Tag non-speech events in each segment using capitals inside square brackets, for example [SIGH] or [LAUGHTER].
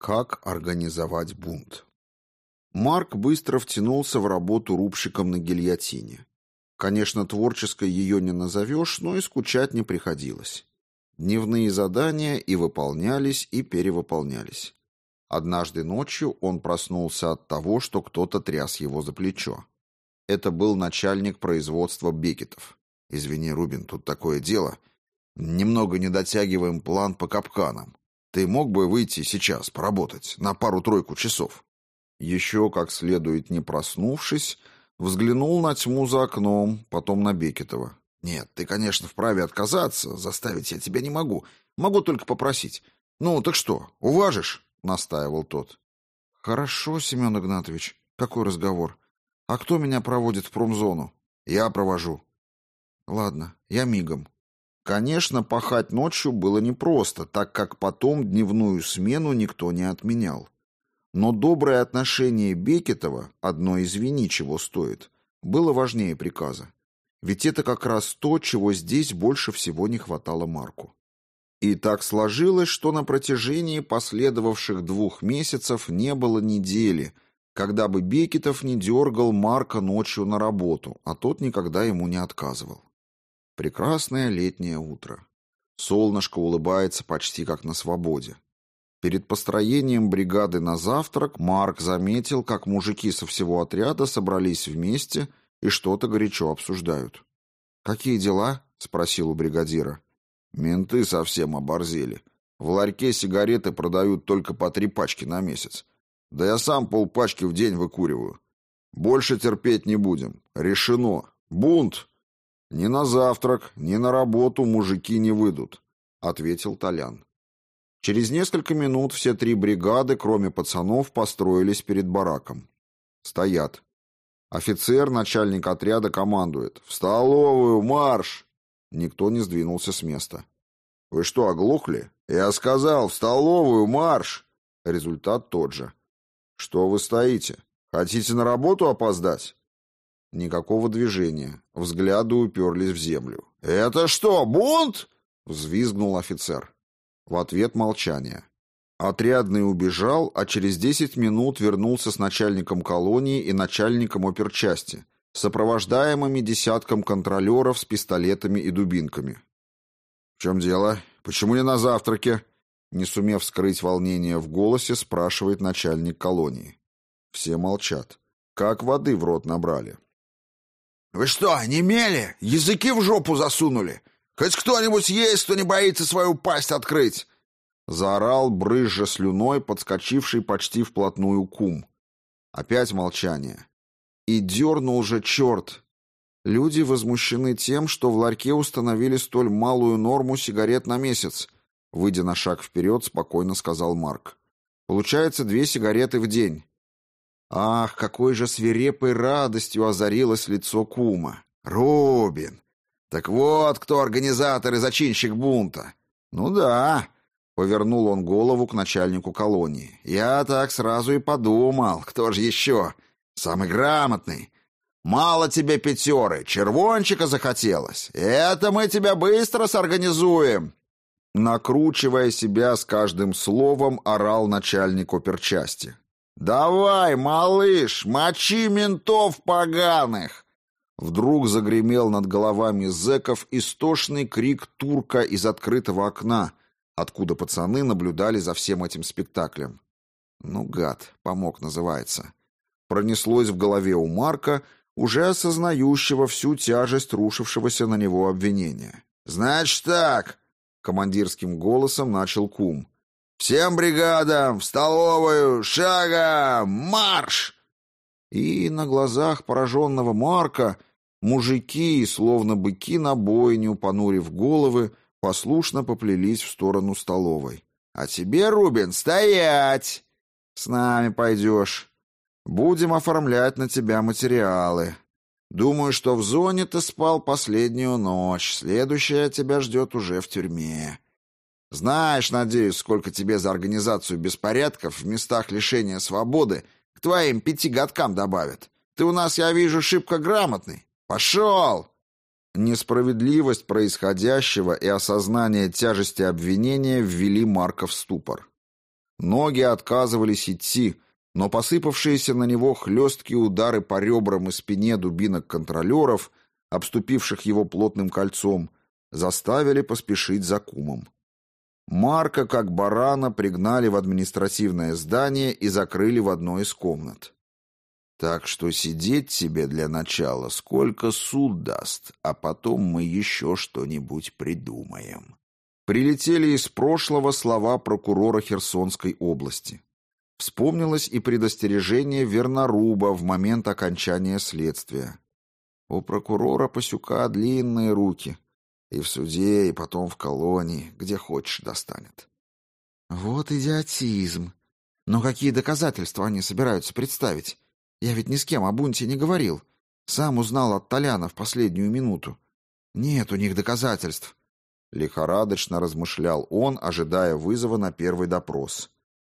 Как организовать бунт? Марк быстро втянулся в работу рубщиком на гильотине. Конечно, творческой ее не назовешь, но и скучать не приходилось. Дневные задания и выполнялись, и перевыполнялись. Однажды ночью он проснулся от того, что кто-то тряс его за плечо. Это был начальник производства Бекетов. «Извини, Рубин, тут такое дело. Немного не дотягиваем план по капканам. Ты мог бы выйти сейчас, поработать, на пару-тройку часов?» Еще как следует не проснувшись, взглянул на тьму за окном, потом на Бекетова. «Нет, ты, конечно, вправе отказаться, заставить я тебя не могу. Могу только попросить. Ну, так что, уважишь?» — настаивал тот. «Хорошо, Семен Игнатович. Какой разговор? А кто меня проводит в промзону?» «Я провожу». «Ладно, я мигом». Конечно, пахать ночью было непросто, так как потом дневную смену никто не отменял. Но доброе отношение Бекетова, одно из вини чего стоит, было важнее приказа. Ведь это как раз то, чего здесь больше всего не хватало Марку. И так сложилось, что на протяжении последовавших двух месяцев не было недели, когда бы Бекетов не дергал Марка ночью на работу, а тот никогда ему не отказывал. Прекрасное летнее утро. Солнышко улыбается почти как на свободе. Перед построением бригады на завтрак Марк заметил, как мужики со всего отряда собрались вместе и что-то горячо обсуждают. «Какие дела?» — спросил у бригадира. «Менты совсем оборзели. В ларьке сигареты продают только по три пачки на месяц. Да я сам полпачки в день выкуриваю. Больше терпеть не будем. Решено. Бунт!» «Ни на завтрак, ни на работу мужики не выйдут», — ответил Толян. Через несколько минут все три бригады, кроме пацанов, построились перед бараком. Стоят. Офицер, начальник отряда, командует. «В столовую, марш!» Никто не сдвинулся с места. «Вы что, оглохли?» «Я сказал, в столовую, марш!» Результат тот же. «Что вы стоите? Хотите на работу опоздать?» Никакого движения. Взгляды уперлись в землю. «Это что, бунт?» — взвизгнул офицер. В ответ молчание. Отрядный убежал, а через десять минут вернулся с начальником колонии и начальником оперчасти, сопровождаемыми десятком контролеров с пистолетами и дубинками. «В чем дело? Почему не на завтраке?» Не сумев скрыть волнение в голосе, спрашивает начальник колонии. Все молчат. Как воды в рот набрали. «Вы что, не мели? Языки в жопу засунули? Хоть кто-нибудь есть, кто не боится свою пасть открыть?» Заорал, брызжа слюной, подскочивший почти вплотную кум. Опять молчание. И дернул же черт. Люди возмущены тем, что в ларьке установили столь малую норму сигарет на месяц. Выйдя на шаг вперед, спокойно сказал Марк. Получается две сигареты в день. Ах, какой же свирепой радостью озарилось лицо кума. Рубин! Так вот, кто организатор и зачинщик бунта. Ну да, повернул он голову к начальнику колонии. Я так сразу и подумал, кто же еще? Самый грамотный. Мало тебе пятеры, червончика захотелось. Это мы тебя быстро сорганизуем. Накручивая себя с каждым словом, орал начальник оперчасти. «Давай, малыш, мочи ментов поганых!» Вдруг загремел над головами зэков истошный крик турка из открытого окна, откуда пацаны наблюдали за всем этим спектаклем. «Ну, гад, помог, называется». Пронеслось в голове у Марка, уже осознающего всю тяжесть рушившегося на него обвинения. «Значит так!» — командирским голосом начал кум. Всем бригадам в столовую, шага, марш!» И на глазах пораженного Марка мужики, словно быки на бойню, понурив головы, послушно поплелись в сторону столовой. «А тебе, Рубин, стоять! С нами пойдешь. Будем оформлять на тебя материалы. Думаю, что в зоне ты спал последнюю ночь, следующая тебя ждет уже в тюрьме». Знаешь, надеюсь, сколько тебе за организацию беспорядков в местах лишения свободы к твоим пяти годкам добавят. Ты у нас, я вижу, шибко грамотный. Пошел!» Несправедливость происходящего и осознание тяжести обвинения ввели Марка в ступор. Ноги отказывались идти, но посыпавшиеся на него хлесткие удары по ребрам и спине дубинок контролеров, обступивших его плотным кольцом, заставили поспешить за кумом. Марка, как барана, пригнали в административное здание и закрыли в одной из комнат. Так что сидеть себе для начала сколько суд даст, а потом мы еще что-нибудь придумаем. Прилетели из прошлого слова прокурора Херсонской области. Вспомнилось и предостережение Верноруба в момент окончания следствия. У прокурора Пасюка длинные руки. И в суде, и потом в колонии, где хочешь достанет. Вот идиотизм. Но какие доказательства они собираются представить? Я ведь ни с кем о бунте не говорил. Сам узнал от Толяна в последнюю минуту. Нет у них доказательств. Лихорадочно размышлял он, ожидая вызова на первый допрос.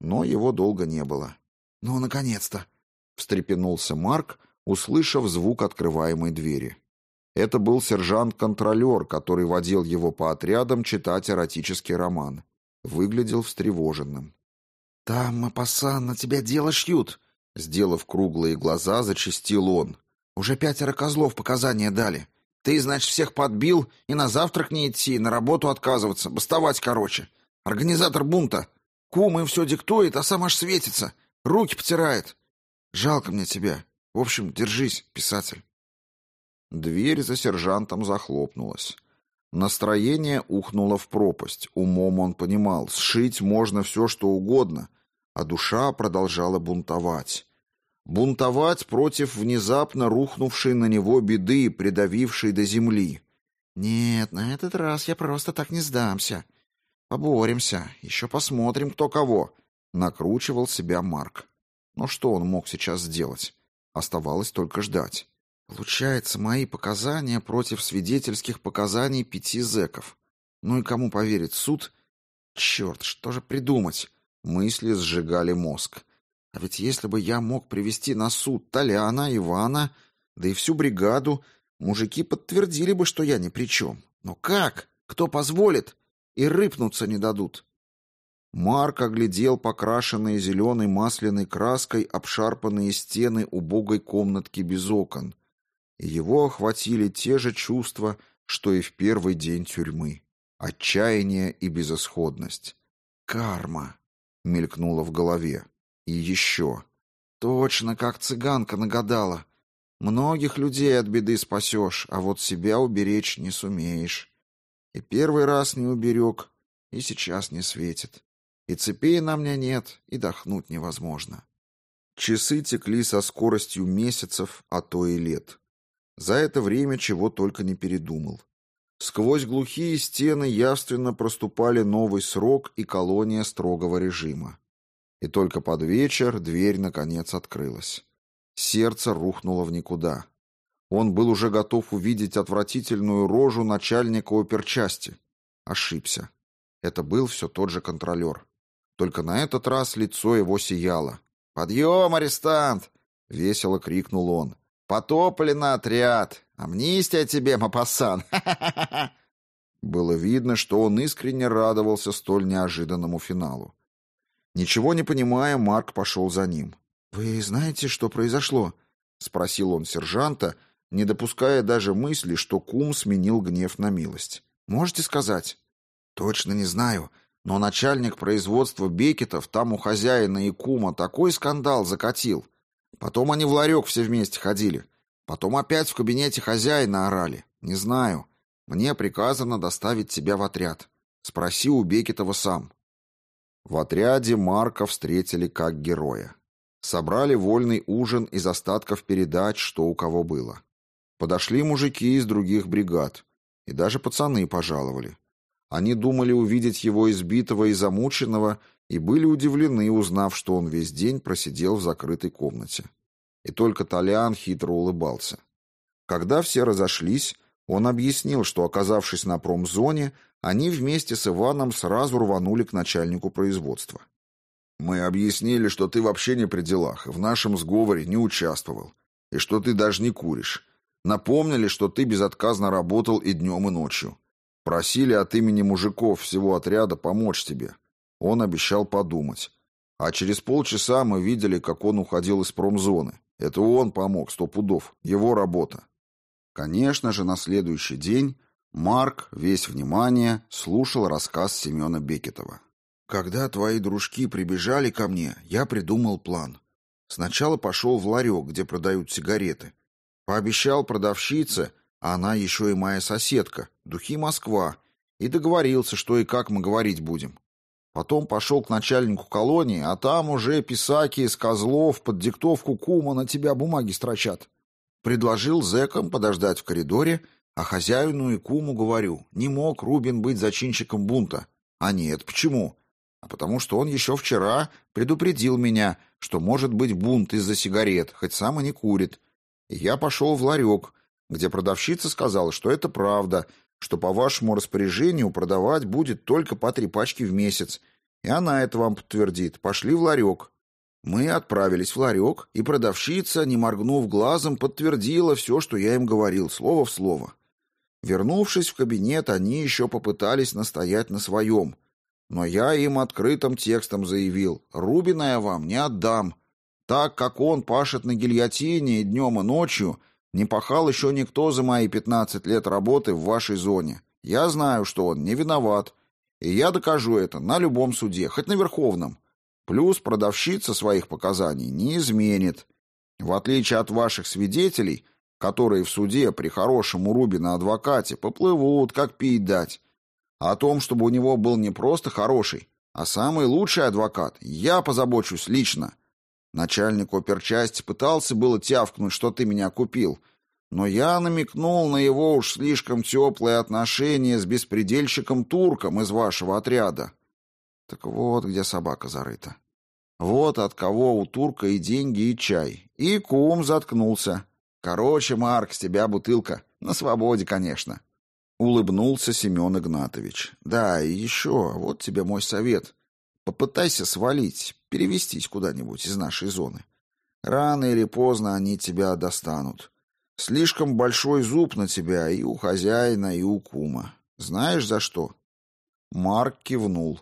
Но его долго не было. «Ну, наконец-то!» — встрепенулся Марк, услышав звук открываемой двери. Это был сержант-контролер, который водил его по отрядам читать эротический роман. Выглядел встревоженным. «Там, Мапасан, на тебя дело шьют!» Сделав круглые глаза, зачастил он. «Уже пятеро козлов показания дали. Ты, значит, всех подбил и на завтрак не идти, на работу отказываться, бастовать короче. Организатор бунта. Кум им все диктует, а сам аж светится. Руки потирает. Жалко мне тебя. В общем, держись, писатель. Дверь за сержантом захлопнулась. Настроение ухнуло в пропасть. Умом он понимал, сшить можно все, что угодно, а душа продолжала бунтовать. Бунтовать против внезапно рухнувшей на него беды, придавившей до земли. «Нет, на этот раз я просто так не сдамся. Поборемся, еще посмотрим, кто кого», — накручивал себя Марк. Но что он мог сейчас сделать? Оставалось только ждать. Получается, мои показания против свидетельских показаний пяти зэков. Ну и кому поверит суд? Черт, что же придумать? Мысли сжигали мозг. А ведь если бы я мог привести на суд Толяна, Ивана, да и всю бригаду, мужики подтвердили бы, что я ни при чем. Но как? Кто позволит? И рыпнуться не дадут. Марк оглядел покрашенные зеленой масляной краской обшарпанные стены убогой комнатки без окон. Его охватили те же чувства, что и в первый день тюрьмы. Отчаяние и безысходность. «Карма!» — мелькнуло в голове. «И еще!» «Точно, как цыганка нагадала. Многих людей от беды спасешь, а вот себя уберечь не сумеешь. И первый раз не уберег, и сейчас не светит. И цепей на мне нет, и дохнуть невозможно. Часы текли со скоростью месяцев, а то и лет. За это время чего только не передумал. Сквозь глухие стены явственно проступали новый срок и колония строгого режима. И только под вечер дверь наконец открылась. Сердце рухнуло в никуда. Он был уже готов увидеть отвратительную рожу начальника оперчасти. Ошибся. Это был все тот же контролер. Только на этот раз лицо его сияло. «Подъем, арестант!» — весело крикнул он. «Потопали отряд! Амнистия тебе, Мапасан! [LAUGHS] Было видно, что он искренне радовался столь неожиданному финалу. Ничего не понимая, Марк пошел за ним. «Вы знаете, что произошло?» — спросил он сержанта, не допуская даже мысли, что кум сменил гнев на милость. «Можете сказать?» «Точно не знаю», но начальник производства Бекетов там у хозяина и кума такой скандал закатил. Потом они в ларек все вместе ходили. Потом опять в кабинете хозяина орали. Не знаю. Мне приказано доставить тебя в отряд. Спроси у Бекетова сам. В отряде Марка встретили как героя. Собрали вольный ужин из остатков передач, что у кого было. Подошли мужики из других бригад. И даже пацаны пожаловали. Они думали увидеть его избитого и замученного, и были удивлены, узнав, что он весь день просидел в закрытой комнате. И только Толян хитро улыбался. Когда все разошлись, он объяснил, что, оказавшись на промзоне, они вместе с Иваном сразу рванули к начальнику производства. «Мы объяснили, что ты вообще не при делах, в нашем сговоре не участвовал, и что ты даже не куришь. Напомнили, что ты безотказно работал и днем, и ночью. Просили от имени мужиков всего отряда помочь тебе. Он обещал подумать. А через полчаса мы видели, как он уходил из промзоны. Это он помог, сто пудов. Его работа. Конечно же, на следующий день Марк, весь внимание, слушал рассказ Семена Бекетова. «Когда твои дружки прибежали ко мне, я придумал план. Сначала пошел в ларек, где продают сигареты. Пообещал продавщице, а она еще и моя соседка, духи Москва, и договорился, что и как мы говорить будем. Потом пошел к начальнику колонии, а там уже писаки из козлов под диктовку кума на тебя бумаги строчат. Предложил зэкам подождать в коридоре, а хозяину и куму говорю, не мог Рубин быть зачинщиком бунта. А нет, почему? А потому что он еще вчера предупредил меня, что может быть бунт из-за сигарет, хоть сам и не курит. И я пошел в ларек, где продавщица сказала, что это правда, что по вашему распоряжению продавать будет только по три пачки в месяц. И она это вам подтвердит. Пошли в ларек. Мы отправились в ларек, и продавщица, не моргнув глазом, подтвердила все, что я им говорил, слово в слово. Вернувшись в кабинет, они еще попытались настоять на своем. Но я им открытым текстом заявил, Рубина я вам не отдам. Так как он пашет на гильотине днем и ночью, не пахал еще никто за мои пятнадцать лет работы в вашей зоне. Я знаю, что он не виноват, и я докажу это на любом суде, хоть на Верховном. Плюс продавщица своих показаний не изменит. В отличие от ваших свидетелей, которые в суде при хорошем урубе на адвокате поплывут, как пить дать. О том, чтобы у него был не просто хороший, а самый лучший адвокат, я позабочусь лично. Начальник оперчасти пытался было тявкнуть, что ты меня купил, но я намекнул на его уж слишком теплые отношения с беспредельщиком-турком из вашего отряда. Так вот, где собака зарыта. Вот от кого у турка и деньги, и чай. И кум заткнулся. Короче, Марк, с тебя бутылка. На свободе, конечно. Улыбнулся Семен Игнатович. Да, и еще, вот тебе мой совет. Попытайся свалить, перевестись куда-нибудь из нашей зоны. Рано или поздно они тебя достанут. Слишком большой зуб на тебя и у хозяина, и у кума. Знаешь, за что? Марк кивнул.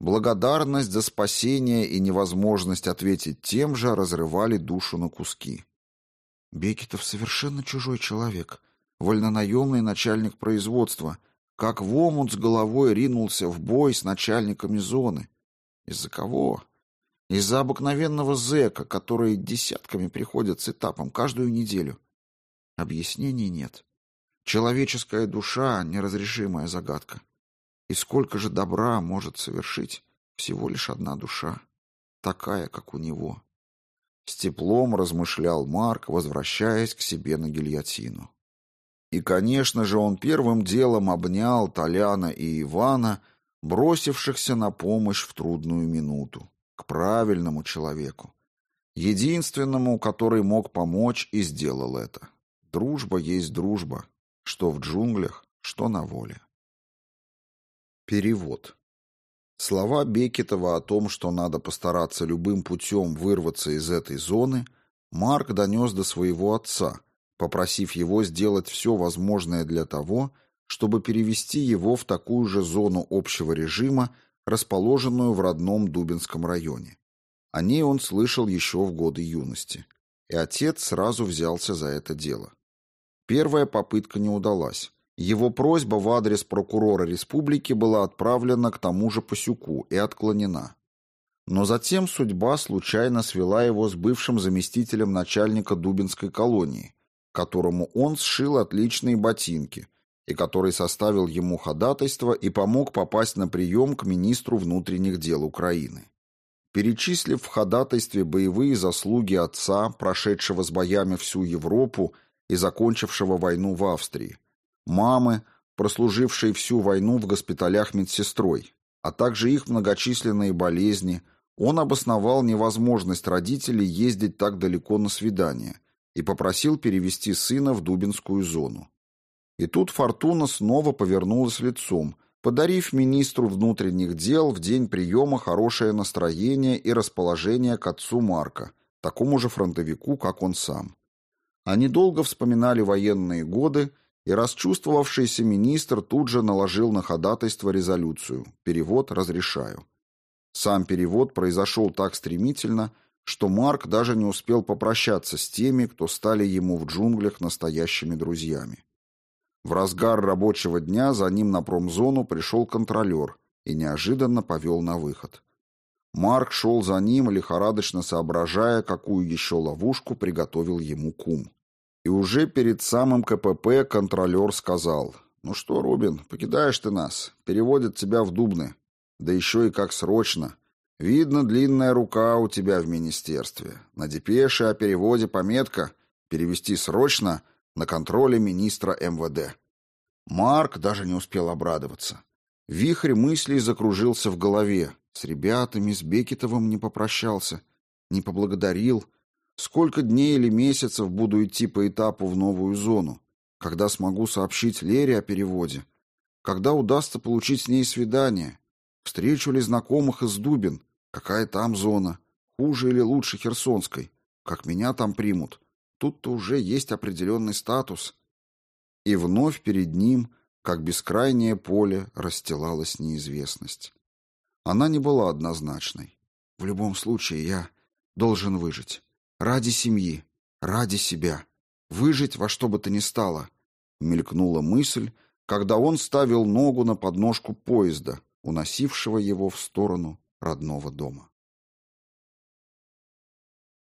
Благодарность за спасение и невозможность ответить тем же разрывали душу на куски. Бекетов совершенно чужой человек, вольнонаемный начальник производства, как в омут с головой ринулся в бой с начальниками зоны. Из-за кого? Из-за обыкновенного зэка, который десятками приходит с этапом каждую неделю. Объяснений нет. Человеческая душа — неразрешимая загадка. И сколько же добра может совершить всего лишь одна душа, такая, как у него. С теплом размышлял Марк, возвращаясь к себе на гильотину. И, конечно же, он первым делом обнял Толяна и Ивана, бросившихся на помощь в трудную минуту, к правильному человеку, единственному, который мог помочь и сделал это. Дружба есть дружба, что в джунглях, что на воле. Перевод. Слова Бекетова о том, что надо постараться любым путем вырваться из этой зоны, Марк донес до своего отца, попросив его сделать все возможное для того, чтобы перевести его в такую же зону общего режима, расположенную в родном Дубинском районе. О ней он слышал еще в годы юности. И отец сразу взялся за это дело. Первая попытка не удалась. Его просьба в адрес прокурора республики была отправлена к тому же Пасюку и отклонена. Но затем судьба случайно свела его с бывшим заместителем начальника Дубинской колонии, которому он сшил отличные ботинки и который составил ему ходатайство и помог попасть на прием к министру внутренних дел Украины. Перечислив в ходатайстве боевые заслуги отца, прошедшего с боями всю Европу и закончившего войну в Австрии, мамы, прослужившие всю войну в госпиталях медсестрой, а также их многочисленные болезни, он обосновал невозможность родителей ездить так далеко на свидания и попросил перевести сына в Дубинскую зону. И тут Фортуна снова повернулась лицом, подарив министру внутренних дел в день приема хорошее настроение и расположение к отцу Марка, такому же фронтовику, как он сам. Они долго вспоминали военные годы и расчувствовавшийся министр тут же наложил на ходатайство резолюцию. Перевод разрешаю. Сам перевод произошел так стремительно, что Марк даже не успел попрощаться с теми, кто стали ему в джунглях настоящими друзьями. В разгар рабочего дня за ним на промзону пришел контролер и неожиданно повел на выход. Марк шел за ним, лихорадочно соображая, какую еще ловушку приготовил ему кум. И уже перед самым КПП контролер сказал, «Ну что, Рубин, покидаешь ты нас, переводят тебя в Дубны. Да еще и как срочно. Видно, длинная рука у тебя в министерстве. На депеше о переводе пометка «Перевести срочно» на контроле министра МВД». Марк даже не успел обрадоваться. Вихрь мыслей закружился в голове. С ребятами, с Бекетовым не попрощался, не поблагодарил. Сколько дней или месяцев буду идти по этапу в новую зону? Когда смогу сообщить Лере о переводе? Когда удастся получить с ней свидание? Встречу ли знакомых из Дубин? Какая там зона? Хуже или лучше Херсонской? Как меня там примут? Тут-то уже есть определенный статус. И вновь перед ним, как бескрайнее поле, расстилалась неизвестность. Она не была однозначной. В любом случае, я должен выжить. Ради семьи, ради себя. Выжить во что бы то ни стало. Мелькнула мысль, когда он ставил ногу на подножку поезда, уносившего его в сторону родного дома.